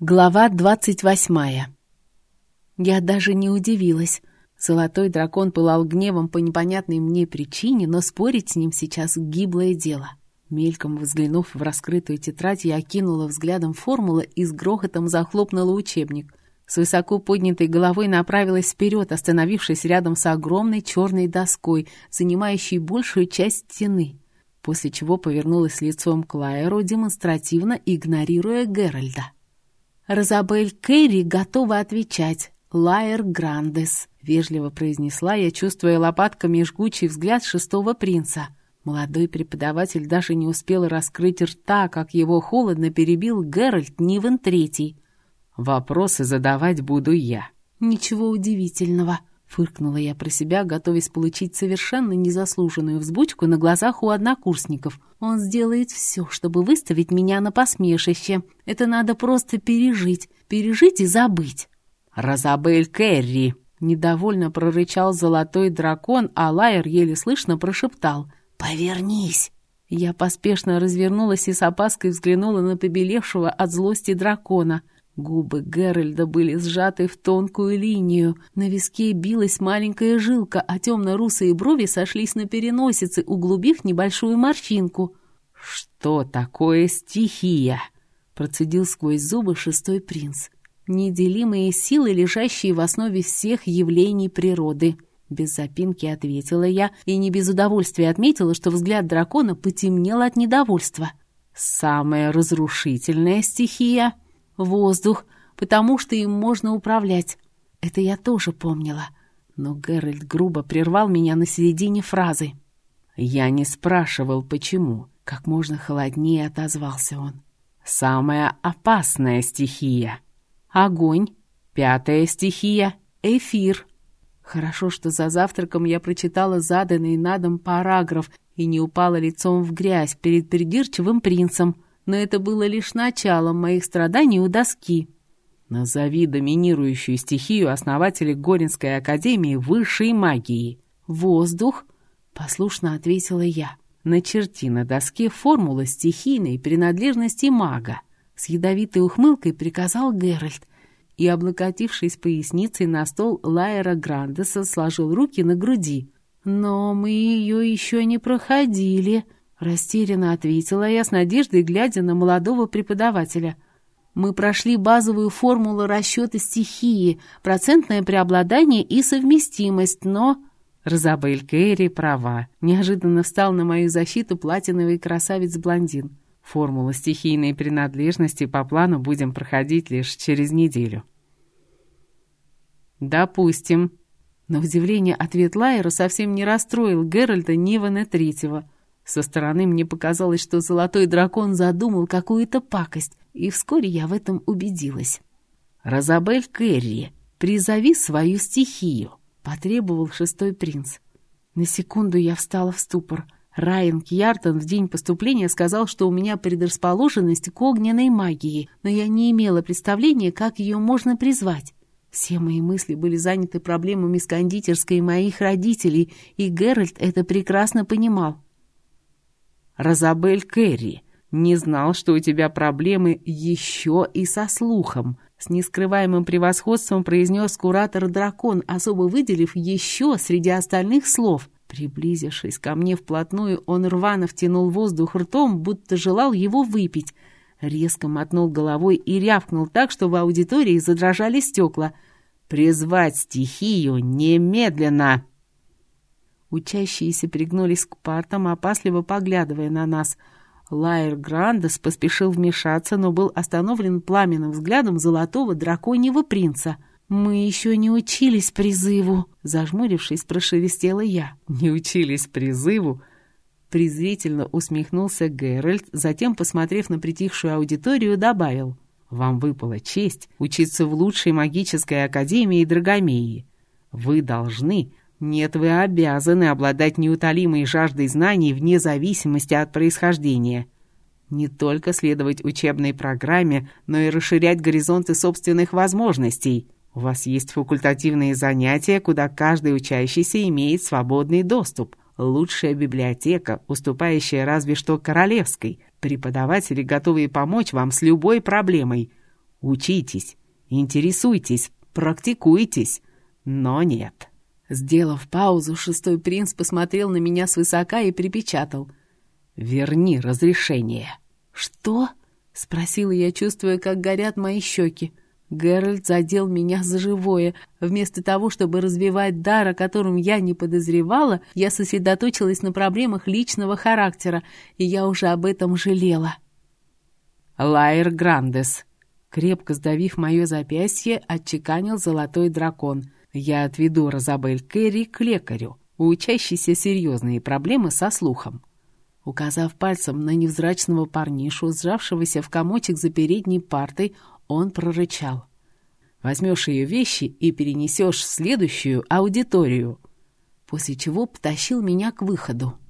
Глава двадцать восьмая. Я даже не удивилась. Золотой дракон пылал гневом по непонятной мне причине, но спорить с ним сейчас гиблое дело. Мельком взглянув в раскрытую тетрадь, я окинула взглядом формулы и с грохотом захлопнула учебник. С высоко поднятой головой направилась вперед, остановившись рядом с огромной черной доской, занимающей большую часть стены, после чего повернулась лицом к Лайеру, демонстративно игнорируя Геральда. «Розабель Кэрри готова отвечать. Лайер Грандес», — вежливо произнесла я, чувствуя лопатками жгучий взгляд шестого принца. Молодой преподаватель даже не успел раскрыть рта, как его холодно перебил Геральт Нивен Третий. «Вопросы задавать буду я». «Ничего удивительного», Фыркнула я про себя, готовясь получить совершенно незаслуженную взбучку на глазах у однокурсников. Он сделает все, чтобы выставить меня на посмешище. Это надо просто пережить. Пережить и забыть. «Розабель Керри!» Недовольно прорычал золотой дракон, а Лайер еле слышно прошептал. «Повернись!» Я поспешно развернулась и с опаской взглянула на побелевшего от злости дракона — Губы Геральда были сжаты в тонкую линию. На виске билась маленькая жилка, а темно-русые брови сошлись на переносице, углубив небольшую морщинку. «Что такое стихия?» — процедил сквозь зубы шестой принц. «Неделимые силы, лежащие в основе всех явлений природы». Без запинки ответила я и не без удовольствия отметила, что взгляд дракона потемнел от недовольства. «Самая разрушительная стихия?» Воздух, потому что им можно управлять. Это я тоже помнила. Но Геральт грубо прервал меня на середине фразы. «Я не спрашивал, почему», — как можно холоднее отозвался он. «Самая опасная стихия. Огонь. Пятая стихия. Эфир». Хорошо, что за завтраком я прочитала заданный на дом параграф и не упала лицом в грязь перед придирчивым принцем — но это было лишь началом моих страданий у доски. Назови доминирующую стихию основателей Горинской академии высшей магии. Воздух, послушно ответила я. Начерти на доске формулы стихийной принадлежности мага. С ядовитой ухмылкой приказал Геральт, и, облокотившись поясницей на стол Лайера Грандеса, сложил руки на груди. «Но мы ее еще не проходили», Растерянно ответила я с надеждой, глядя на молодого преподавателя. Мы прошли базовую формулу расчета стихии, процентное преобладание и совместимость, но... Розабель Кэрри права. Неожиданно встал на мою защиту платиновый красавец-блондин. Формула стихийной принадлежности по плану будем проходить лишь через неделю. «Допустим». На удивление ответ Лайера совсем не расстроил Геральта Нивана Третьего — со стороны мне показалось, что золотой дракон задумал какую-то пакость, и вскоре я в этом убедилась. «Розабель Керри, призови свою стихию», — потребовал шестой принц. На секунду я встала в ступор. Райан Кьяртон в день поступления сказал, что у меня предрасположенность к огненной магии, но я не имела представления, как ее можно призвать. Все мои мысли были заняты проблемами с кондитерской моих родителей, и Геральт это прекрасно понимал. Розабель Керри, не знал, что у тебя проблемы еще и со слухом», с нескрываемым превосходством произнес куратор-дракон, особо выделив еще среди остальных слов. Приблизившись ко мне вплотную, он рвано втянул воздух ртом, будто желал его выпить. Резко мотнул головой и рявкнул так, что в аудитории задрожали стекла. «Призвать стихию немедленно!» Учащиеся пригнулись к партам, опасливо поглядывая на нас. Лайер Грандес поспешил вмешаться, но был остановлен пламенным взглядом золотого драконьего принца. «Мы еще не учились призыву», — зажмурившись, прошелестела я. «Не учились призыву?» Презрительно усмехнулся Геральт, затем, посмотрев на притихшую аудиторию, добавил. «Вам выпала честь учиться в лучшей магической академии Драгомеи. Вы должны нет, вы обязаны обладать неутолимой жаждой знаний вне зависимости от происхождения. Не только следовать учебной программе, но и расширять горизонты собственных возможностей. У вас есть факультативные занятия, куда каждый учащийся имеет свободный доступ. Лучшая библиотека, уступающая разве что королевской. Преподаватели, готовые помочь вам с любой проблемой. Учитесь, интересуйтесь, практикуйтесь, но нет». Сделав паузу, шестой принц посмотрел на меня свысока и припечатал. «Верни разрешение». «Что?» — спросила я, чувствуя, как горят мои щеки. Геральт задел меня за живое. Вместо того, чтобы развивать дар, о котором я не подозревала, я сосредоточилась на проблемах личного характера, и я уже об этом жалела. «Лайер Грандес», крепко сдавив мое запястье, отчеканил золотой дракон. «Я отведу Розабель Кэрри к лекарю, у учащейся серьезные проблемы со слухом». Указав пальцем на невзрачного парнишу, сжавшегося в комочек за передней партой, он прорычал. «Возьмешь ее вещи и перенесешь в следующую аудиторию», после чего потащил меня к выходу.